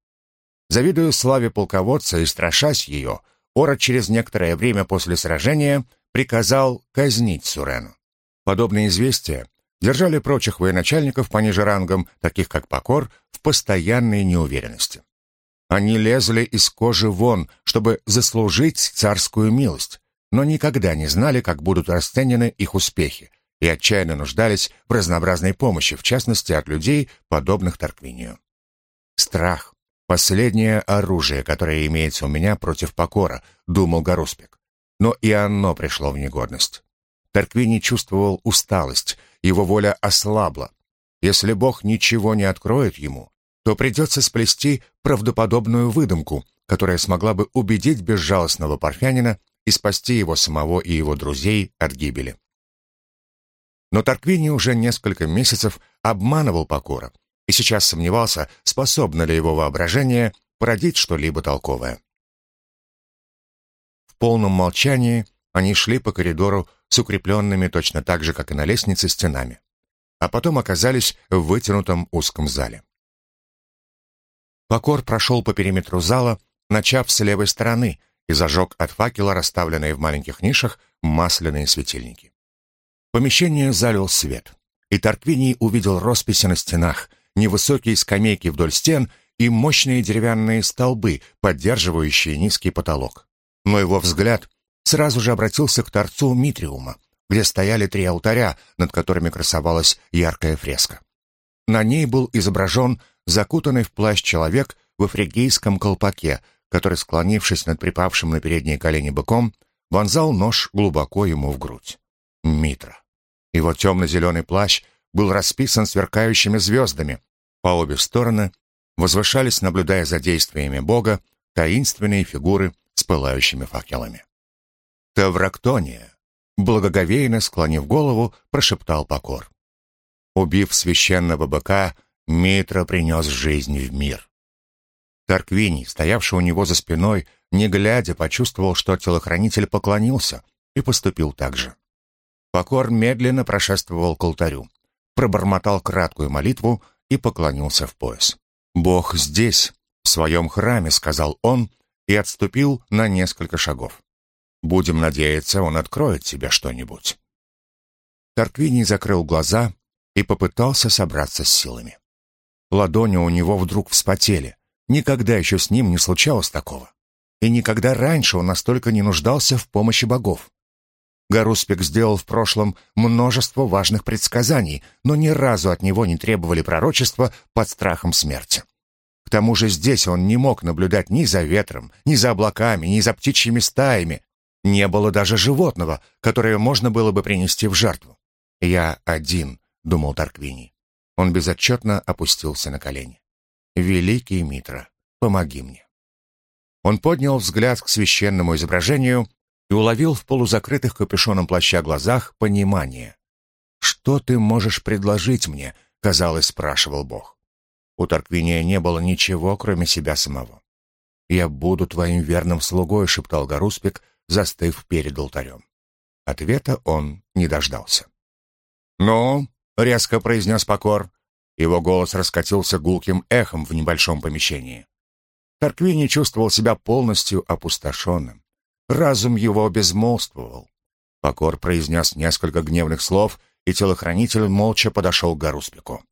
Завидуя славе полководца и страшась ее, Ород через некоторое время после сражения приказал казнить Сурену. Подобные известия держали прочих военачальников пониже рангом, таких как Покор, в постоянной неуверенности. Они лезли из кожи вон, чтобы заслужить царскую милость, но никогда не знали, как будут расценены их успехи, и отчаянно нуждались в разнообразной помощи, в частности от людей, подобных Тарквинию. Страх, Последнее оружие, которое имеется у меня против покора, думал Гаруспик. Но и оно пришло в негодность. Тарквини чувствовал усталость, его воля ослабла. Если Бог ничего не откроет ему, то придется сплести правдоподобную выдумку, которая смогла бы убедить безжалостного парфянина и спасти его самого и его друзей от гибели. Но Тарквини уже несколько месяцев обманывал Покора, и сейчас сомневался, способно ли его воображение породить что-либо толковое. В полном молчании они шли по коридору с укрепленными точно так же, как и на лестнице, стенами, а потом оказались в вытянутом узком зале. Покор прошел по периметру зала, начав с левой стороны, и зажег от факела, расставленные в маленьких нишах, масляные светильники. Помещение залил свет, и Тарквиний увидел росписи на стенах — невысокие скамейки вдоль стен и мощные деревянные столбы, поддерживающие низкий потолок. Но его взгляд сразу же обратился к торцу Митриума, где стояли три алтаря, над которыми красовалась яркая фреска. На ней был изображен закутанный в плащ человек в эфригейском колпаке, который, склонившись над припавшим на передние колени быком, вонзал нож глубоко ему в грудь. Митра. Его темно-зеленый плащ был расписан сверкающими звездами. По обе стороны возвышались, наблюдая за действиями Бога, таинственные фигуры с пылающими факелами. «Таврактония!» Благоговейно склонив голову, прошептал Покор. Убив священного быка, Митра принес жизнь в мир. Тарквини, стоявший у него за спиной, не глядя, почувствовал, что телохранитель поклонился и поступил так же. Покор медленно прошествовал к алтарю пробормотал краткую молитву и поклонился в пояс. «Бог здесь, в своем храме», — сказал он и отступил на несколько шагов. «Будем надеяться, он откроет тебе что-нибудь». Тарквини закрыл глаза и попытался собраться с силами. Ладони у него вдруг вспотели. Никогда еще с ним не случалось такого. И никогда раньше он настолько не нуждался в помощи богов. Гаруспик сделал в прошлом множество важных предсказаний, но ни разу от него не требовали пророчества под страхом смерти. К тому же здесь он не мог наблюдать ни за ветром, ни за облаками, ни за птичьими стаями. Не было даже животного, которое можно было бы принести в жертву. «Я один», — думал Тарквини. Он безотчетно опустился на колени. «Великий Митра, помоги мне». Он поднял взгляд к священному изображению и уловил в полузакрытых капюшоном плаща глазах понимание. «Что ты можешь предложить мне?» — казалось, спрашивал Бог. У Тарквиния не было ничего, кроме себя самого. «Я буду твоим верным слугой», — шептал Гаруспик, застыв перед алтарем. Ответа он не дождался. «Ну?» — резко произнес Покор. Его голос раскатился гулким эхом в небольшом помещении. Тарквини чувствовал себя полностью опустошенным. Разум его безмолвствовал. Покор произнес несколько гневных слов, и телохранитель молча подошел к Гаруспику.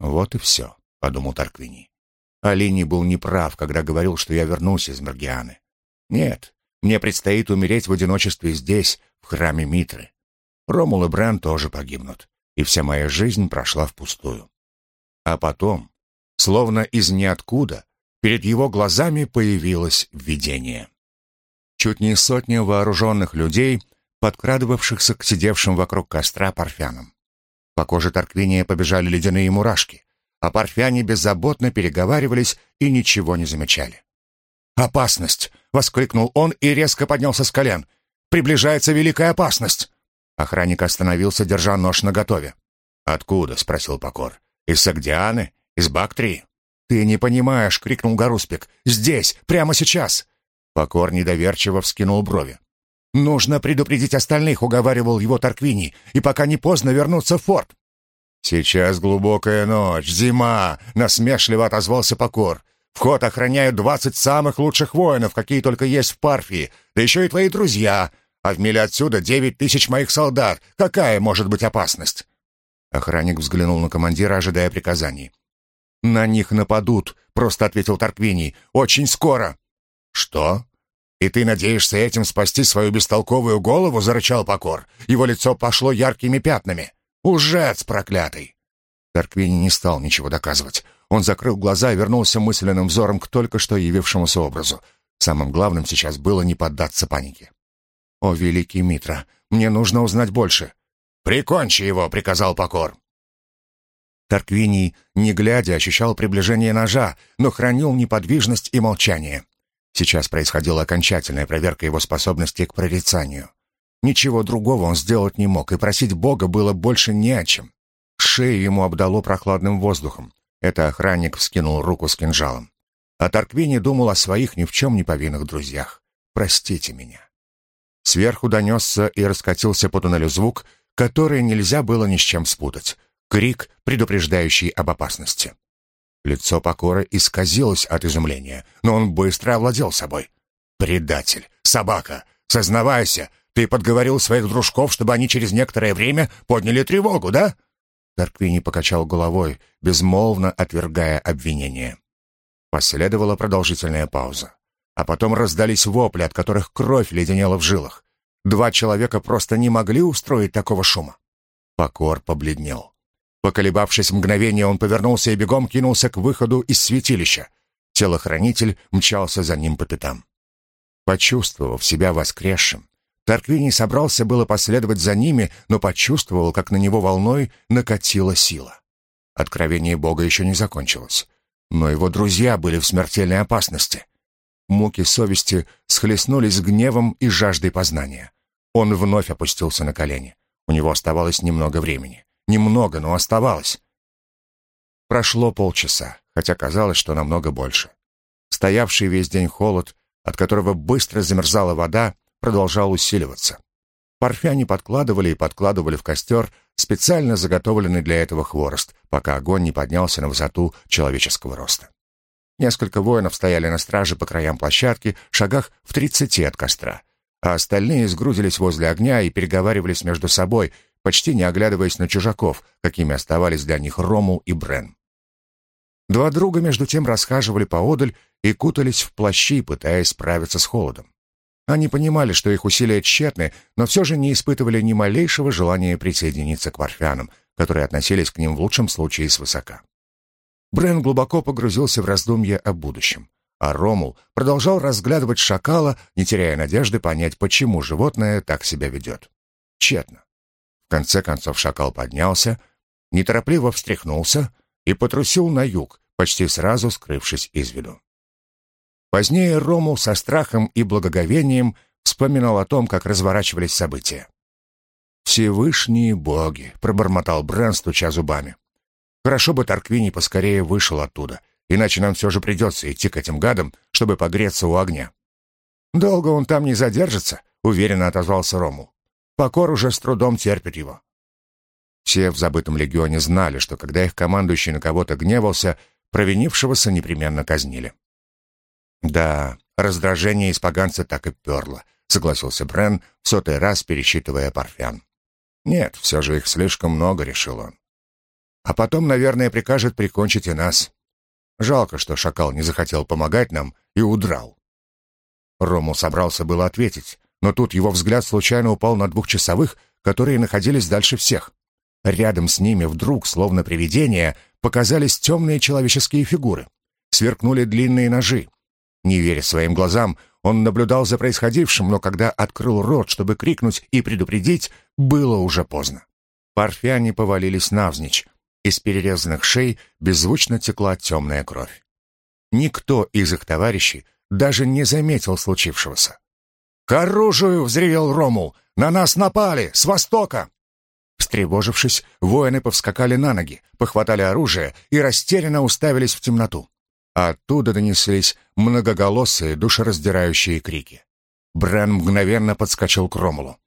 «Вот и все», — подумал Тарквини. Алини был неправ, когда говорил, что я вернусь из Маргианы. Нет, мне предстоит умереть в одиночестве здесь, в храме Митры. Ромул и Брен тоже погибнут, и вся моя жизнь прошла впустую. А потом, словно из ниоткуда, перед его глазами появилось видение. Чуть не сотня вооруженных людей, подкрадывавшихся к сидевшим вокруг костра парфянам. По коже Тарквиния побежали ледяные мурашки, а парфяне беззаботно переговаривались и ничего не замечали. «Опасность!» — воскликнул он и резко поднялся с колен. «Приближается великая опасность!» Охранник остановился, держа нож наготове. «Откуда?» — спросил Покор. «Из Сагдианы? Из Бактрии?» «Ты не понимаешь!» — крикнул Гаруспик. «Здесь! Прямо сейчас!» Покор недоверчиво вскинул брови. «Нужно предупредить остальных», — уговаривал его Тарквини, «и пока не поздно вернуться в форт». «Сейчас глубокая ночь, зима», — насмешливо отозвался Покор. «Вход охраняют двадцать самых лучших воинов, какие только есть в Парфии, да еще и твои друзья, а в миле отсюда девять тысяч моих солдат. Какая может быть опасность?» Охранник взглянул на командира, ожидая приказаний. «На них нападут», — просто ответил Тарквини. «Очень скоро». «Что? И ты надеешься этим спасти свою бестолковую голову?» — зарычал Покор. Его лицо пошло яркими пятнами. «Ужец проклятый!» Тарквини не стал ничего доказывать. Он закрыл глаза и вернулся мысленным взором к только что явившемуся образу. Самым главным сейчас было не поддаться панике. «О, великий Митра, мне нужно узнать больше». «Прикончи его!» — приказал Покор. Тарквиний, не глядя, ощущал приближение ножа, но хранил неподвижность и молчание. Сейчас происходила окончательная проверка его способностей к прорицанию. Ничего другого он сделать не мог, и просить Бога было больше не о чем. Шею ему обдало прохладным воздухом. Это охранник вскинул руку с кинжалом. А Тарквини думал о своих ни в чем не повинных друзьях. «Простите меня». Сверху донесся и раскатился по туннелю звук, который нельзя было ни с чем спутать. Крик, предупреждающий об опасности. Лицо Покора исказилось от изумления, но он быстро овладел собой. «Предатель! Собака! Сознавайся! Ты подговорил своих дружков, чтобы они через некоторое время подняли тревогу, да?» Тарквини покачал головой, безмолвно отвергая обвинение. Последовала продолжительная пауза. А потом раздались вопли, от которых кровь леденела в жилах. Два человека просто не могли устроить такого шума. Покор побледнел. Поколебавшись мгновение, он повернулся и бегом кинулся к выходу из святилища. Телохранитель мчался за ним по пятам. Почувствовав себя воскресшим, Тарквини собрался было последовать за ними, но почувствовал, как на него волной накатила сила. Откровение Бога еще не закончилось, но его друзья были в смертельной опасности. Муки совести схлестнулись с гневом и жаждой познания. Он вновь опустился на колени. У него оставалось немного времени. Немного, но оставалось. Прошло полчаса, хотя казалось, что намного больше. Стоявший весь день холод, от которого быстро замерзала вода, продолжал усиливаться. Парфяне подкладывали и подкладывали в костер специально заготовленный для этого хворост, пока огонь не поднялся на высоту человеческого роста. Несколько воинов стояли на страже по краям площадки, шагах в тридцати от костра, а остальные сгрудились возле огня и переговаривались между собой, почти не оглядываясь на чужаков, какими оставались для них Рому и Брен. Два друга между тем расхаживали поодаль и кутались в плащи, пытаясь справиться с холодом. Они понимали, что их усилия тщетны, но все же не испытывали ни малейшего желания присоединиться к варфянам, которые относились к ним в лучшем случае свысока. Брен глубоко погрузился в раздумья о будущем, а Ромул продолжал разглядывать шакала, не теряя надежды понять, почему животное так себя ведет. Тщетно. В конце концов шакал поднялся, неторопливо встряхнулся и потрусил на юг, почти сразу скрывшись из виду. Позднее Ромул со страхом и благоговением вспоминал о том, как разворачивались события. «Всевышние боги!» — пробормотал Брен, стуча зубами. «Хорошо бы Тарквини поскорее вышел оттуда, иначе нам все же придется идти к этим гадам, чтобы погреться у огня». «Долго он там не задержится», — уверенно отозвался Ромул. «Покор уже с трудом терпит его». Все в забытом легионе знали, что когда их командующий на кого-то гневался, провинившегося непременно казнили. «Да, раздражение испоганца так и перло», — согласился Брен, в сотый раз пересчитывая парфян. «Нет, все же их слишком много», — решил он. «А потом, наверное, прикажет прикончить и нас. Жалко, что шакал не захотел помогать нам и удрал». Рому собрался было ответить, но тут его взгляд случайно упал на двухчасовых, которые находились дальше всех. Рядом с ними вдруг, словно привидения, показались темные человеческие фигуры. Сверкнули длинные ножи. Не веря своим глазам, он наблюдал за происходившим, но когда открыл рот, чтобы крикнуть и предупредить, было уже поздно. Парфяне повалились навзничь. Из перерезанных шей беззвучно текла темная кровь. Никто из их товарищей даже не заметил случившегося. «К оружию!» — взревел Ромул. «На нас напали! С востока!» Встревожившись, воины повскакали на ноги, похватали оружие и растерянно уставились в темноту оттуда донеслись многоголосые, душераздирающие крики. Брен мгновенно подскочил к Ромулу.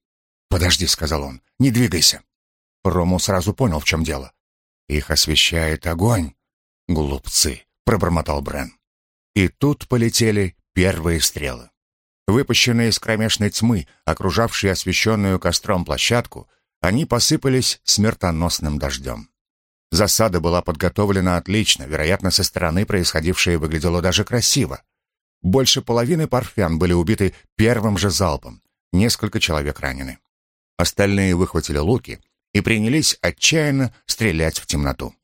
«Подожди», — сказал он, — «не двигайся». Ромул сразу понял, в чем дело. «Их освещает огонь». «Глупцы», — пробормотал Брен. И тут полетели первые стрелы. Выпущенные из кромешной тьмы, окружавшие освещенную костром площадку, они посыпались смертоносным дождем. Засада была подготовлена отлично, вероятно, со стороны происходившее выглядело даже красиво. Больше половины парфян были убиты первым же залпом, несколько человек ранены. Остальные выхватили луки и принялись отчаянно стрелять в темноту.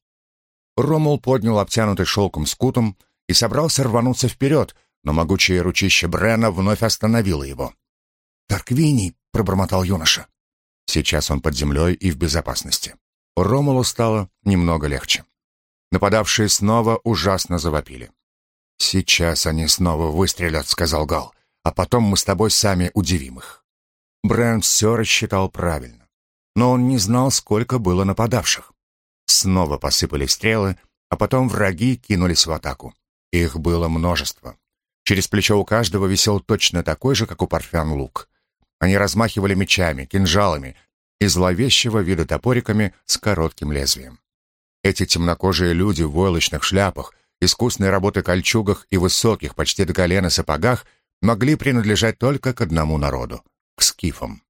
Ромул поднял обтянутый шелком скутом и собрался рвануться вперед, но могучее ручище Брена вновь остановило его. «Тарквиний!» — пробормотал юноша. Сейчас он под землей и в безопасности. Ромулу стало немного легче. Нападавшие снова ужасно завопили. «Сейчас они снова выстрелят», — сказал Гал, «а потом мы с тобой сами удивим их». Брэн все рассчитал правильно, но он не знал, сколько было нападавших. Снова посыпались стрелы, а потом враги кинулись в атаку. Их было множество. Через плечо у каждого висел точно такой же, как у парфян, лук. Они размахивали мечами, кинжалами, и зловещего вида топориками с коротким лезвием. Эти темнокожие люди в войлочных шляпах, искусной работы кольчугах и высоких, почти до колена сапогах могли принадлежать только к одному народу — к скифам.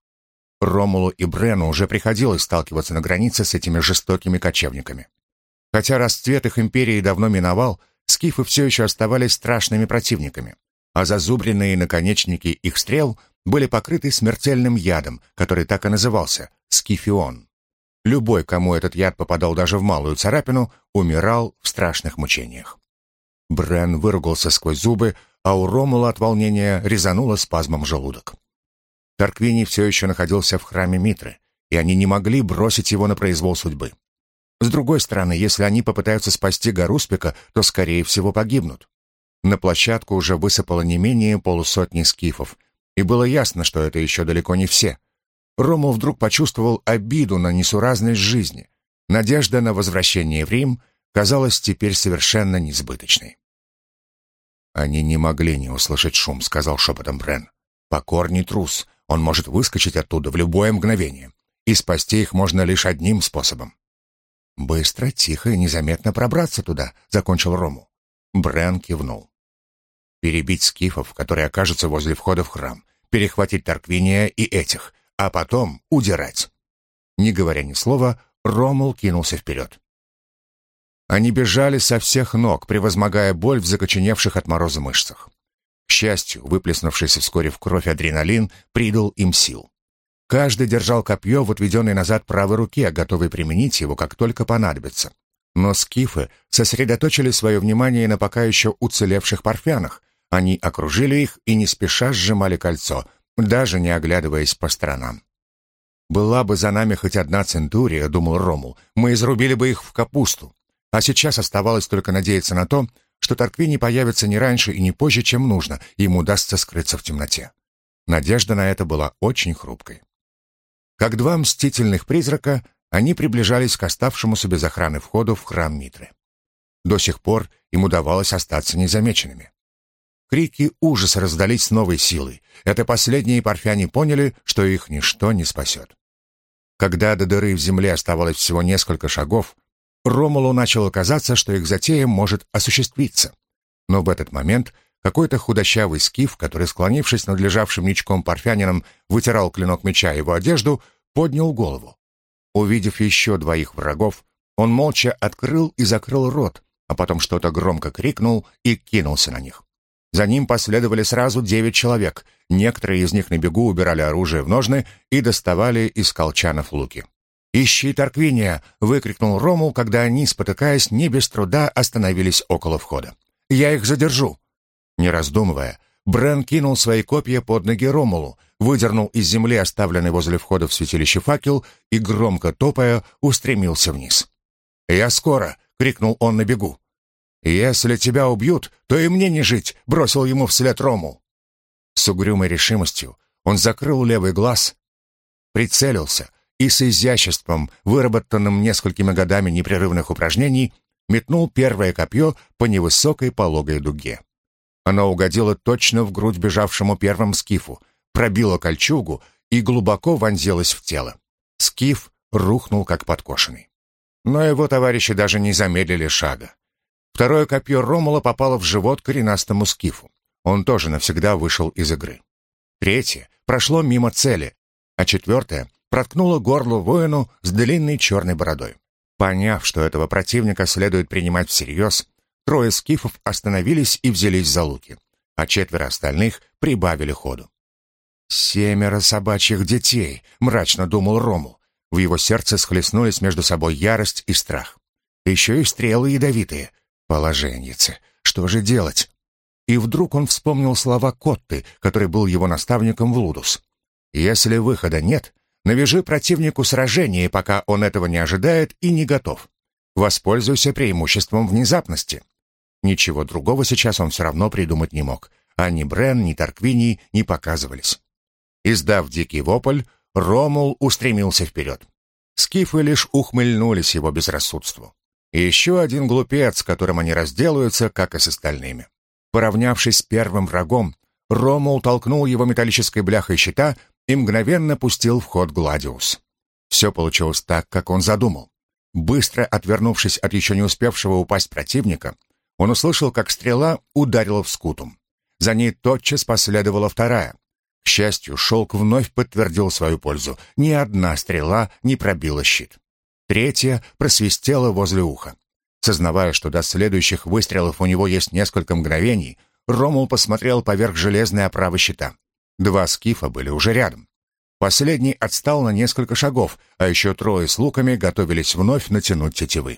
Ромулу и Брену уже приходилось сталкиваться на границе с этими жестокими кочевниками. Хотя расцвет их империи давно миновал, скифы все еще оставались страшными противниками, а зазубренные наконечники их стрел были покрыты смертельным ядом, который так и назывался — скифион. Любой, кому этот яд попадал даже в малую царапину, умирал в страшных мучениях. Брен выругался сквозь зубы, а у Ромула от волнения резануло спазмом желудок. Тарквини все еще находился в храме Митры, и они не могли бросить его на произвол судьбы. С другой стороны, если они попытаются спасти Гаруспика, то, скорее всего, погибнут. На площадку уже высыпало не менее полусотни скифов, и было ясно, что это еще далеко не все. Ромул вдруг почувствовал обиду на несуразность жизни. Надежда на возвращение в Рим казалась теперь совершенно несбыточной. «Они не могли не услышать шум», — сказал шепотом Брен. «Покор не трус, он может выскочить оттуда в любое мгновение, и спасти их можно лишь одним способом». «Быстро, тихо и незаметно пробраться туда», — закончил Рому. Брен кивнул. «Перебить скифов, которые окажутся возле входа в храм, перехватить Тарквиния и этих, а потом удирать. Не говоря ни слова, Ромул кинулся вперед. Они бежали со всех ног, превозмогая боль в закоченевших от мороза мышцах. К счастью, выплеснувшийся вскоре в кровь адреналин придал им сил. Каждый держал копье в отведенной назад правой руке, готовый применить его, как только понадобится. Но скифы сосредоточили свое внимание на пока еще уцелевших парфянах. Они окружили их и не спеша сжимали кольцо, даже не оглядываясь по сторонам. «Была бы за нами хоть одна центурия», — думал Ромул, — «мы изрубили бы их в капусту». А сейчас оставалось только надеяться на то, что Торквини появится не раньше и не позже, чем нужно, и ему удастся скрыться в темноте. Надежда на это была очень хрупкой. Как два мстительных призрака, они приближались к оставшемуся без охраны входу в храм Митры. До сих пор им удавалось остаться незамеченными. Крики ужаса раздались с новой силой. Это последние парфяне поняли, что их ничто не спасет. Когда до дыры в земле оставалось всего несколько шагов, Ромулу начало казаться, что их затея может осуществиться. Но в этот момент какой-то худощавый скиф, который, склонившись над лежавшим ничком парфянином, вытирал клинок меча его одежду, поднял голову. Увидев еще двоих врагов, он молча открыл и закрыл рот, а потом что-то громко крикнул и кинулся на них. За ним последовали сразу девять человек. Некоторые из них на бегу убирали оружие в ножны и доставали из колчанов луки. «Ищи Тарквиния!» — выкрикнул Ромул, когда они, спотыкаясь, не без труда остановились около входа. «Я их задержу!» Не раздумывая, Брен кинул свои копья под ноги Ромулу, выдернул из земли оставленный возле входа в святилище факел и, громко топая, устремился вниз. «Я скоро!» — крикнул он на бегу. «Если тебя убьют, то и мне не жить!» — бросил ему вслед Рому. С угрюмой решимостью он закрыл левый глаз, прицелился и с изяществом, выработанным несколькими годами непрерывных упражнений, метнул первое копье по невысокой пологой дуге. Оно угодило точно в грудь бежавшему первым скифу, пробило кольчугу и глубоко вонзилось в тело. Скиф рухнул, как подкошенный. Но его товарищи даже не замедлили шага. Второе копье Ромула попало в живот коренастому скифу. Он тоже навсегда вышел из игры. Третье прошло мимо цели, а четвертое проткнуло горло воину с длинной черной бородой. Поняв, что этого противника следует принимать всерьез, трое скифов остановились и взялись за луки, а четверо остальных прибавили ходу. «Семеро собачьих детей», — мрачно думал Ромул. В его сердце схлестнулись между собой ярость и страх. Еще и стрелы ядовитые. Положенницы. Что же делать? И вдруг он вспомнил слова Котты, который был его наставником в Лудус. «Если выхода нет, навяжи противнику сражение, пока он этого не ожидает и не готов. Воспользуйся преимуществом внезапности». Ничего другого сейчас он все равно придумать не мог, а ни Брен, ни Тарквини не показывались. Издав дикий вопль, Ромул устремился вперед. Скифы лишь ухмыльнулись его безрассудству. И еще один глупец, с которым они разделаются, как и с остальными. Поравнявшись с первым врагом, Ромул толкнул его металлической бляхой щита и мгновенно пустил в ход Гладиус. Все получилось так, как он задумал. Быстро отвернувшись от еще не успевшего упасть противника, он услышал, как стрела ударила в скутум. За ней тотчас последовала вторая. К счастью, шелк вновь подтвердил свою пользу. Ни одна стрела не пробила щит. Третья просвистела возле уха. Сознавая, что до следующих выстрелов у него есть несколько мгновений, Ромул посмотрел поверх железной оправы щита. Два скифа были уже рядом. Последний отстал на несколько шагов, а еще трое с луками готовились вновь натянуть тетивы.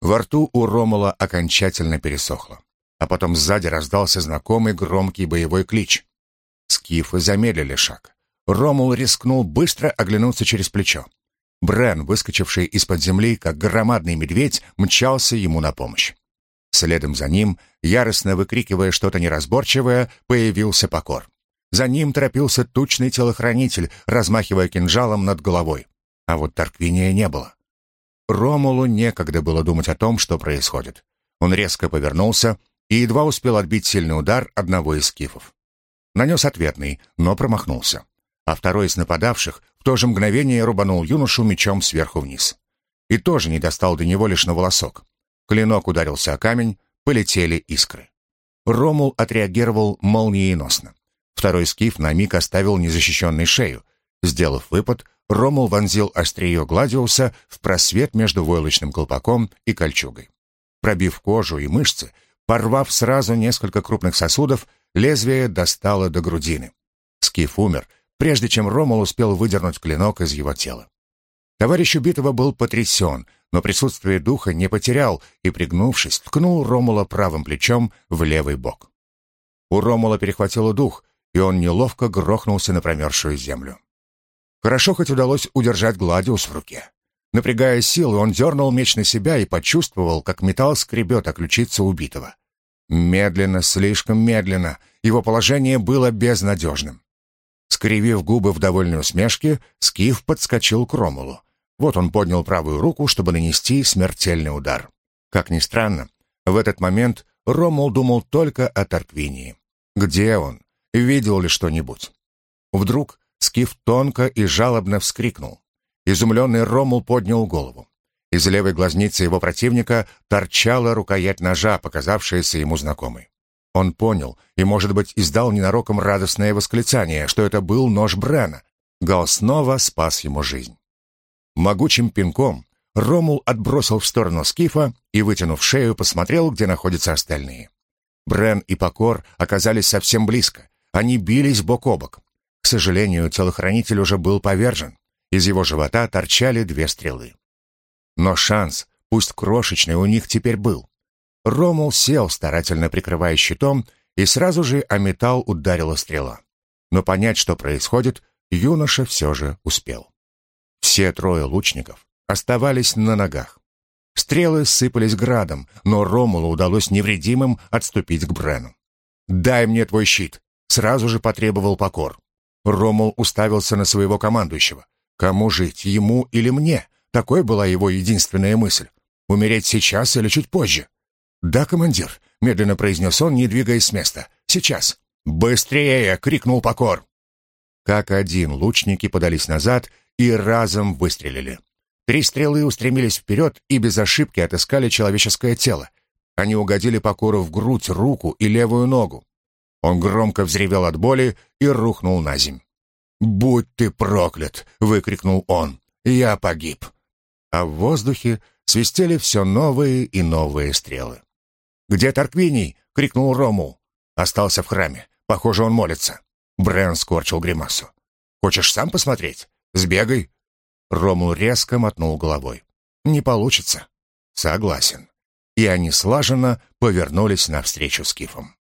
Во рту у Ромула окончательно пересохло. А потом сзади раздался знакомый громкий боевой клич. Скифы замедлили шаг. Ромул рискнул быстро оглянуться через плечо. Брен, выскочивший из-под земли, как громадный медведь, мчался ему на помощь. Следом за ним, яростно выкрикивая что-то неразборчивое, появился покор. За ним торопился тучный телохранитель, размахивая кинжалом над головой. А вот Тарквиния не было. Ромулу некогда было думать о том, что происходит. Он резко повернулся и едва успел отбить сильный удар одного из скифов. Нанес ответный, но промахнулся. А второй из нападавших в то же мгновение рубанул юношу мечом сверху вниз. И тоже не достал до него лишь на волосок. Клинок ударился о камень, полетели искры. Ромул отреагировал молниеносно. Второй скиф на миг оставил незащищенной шею. Сделав выпад, Ромул вонзил острие Гладиуса в просвет между войлочным колпаком и кольчугой. Пробив кожу и мышцы, порвав сразу несколько крупных сосудов, лезвие достало до грудины. Скиф умер, прежде чем Ромул успел выдернуть клинок из его тела. Товарищ убитого был потрясен, но присутствие духа не потерял и, пригнувшись, ткнул Ромула правым плечом в левый бок. У Ромула перехватило дух, и он неловко грохнулся на промерзшую землю. Хорошо хоть удалось удержать Гладиус в руке. Напрягая силы, он дернул меч на себя и почувствовал, как металл скребет о ключице убитого. Медленно, слишком медленно, его положение было безнадежным. Скривив губы в довольной усмешке, Скиф подскочил к Ромулу. Вот он поднял правую руку, чтобы нанести смертельный удар. Как ни странно, в этот момент Ромул думал только о Тарквинии. Где он? Видел ли что-нибудь? Вдруг Скиф тонко и жалобно вскрикнул. Изумленный Ромул поднял голову. Из левой глазницы его противника торчала рукоять ножа, показавшаяся ему знакомой. Он понял и, может быть, издал ненароком радостное восклицание, что это был нож Брена. Гал снова спас ему жизнь. Могучим пинком Ромул отбросил в сторону Скифа и, вытянув шею, посмотрел, где находятся остальные. Брен и Покор оказались совсем близко. Они бились бок о бок. К сожалению, телохранитель уже был повержен. Из его живота торчали две стрелы. Но шанс, пусть крошечный, у них теперь был. Ромул сел, старательно прикрывая щитом, и сразу же о металл ударила стрела. Но понять, что происходит, юноша все же успел. Все трое лучников оставались на ногах. Стрелы сыпались градом, но Ромулу удалось невредимым отступить к Брену. «Дай мне твой щит!» — сразу же потребовал покор. Ромул уставился на своего командующего. Кому жить, ему или мне? Такой была его единственная мысль. Умереть сейчас или чуть позже? «Да, командир», — медленно произнес он, не двигаясь с места. «Сейчас». «Быстрее!» — крикнул Покор. Как один, лучники подались назад и разом выстрелили. Три стрелы устремились вперед и без ошибки отыскали человеческое тело. Они угодили Покору в грудь, руку и левую ногу. Он громко взревел от боли и рухнул на земь. «Будь ты проклят!» — выкрикнул он. «Я погиб!» А в воздухе свистели все новые и новые стрелы. «Где Тарквиний?» — крикнул Рому. «Остался в храме. Похоже, он молится». Брэн скорчил гримасу. «Хочешь сам посмотреть? Сбегай». Рому резко мотнул головой. «Не получится». «Согласен». И они слаженно повернулись навстречу скифам.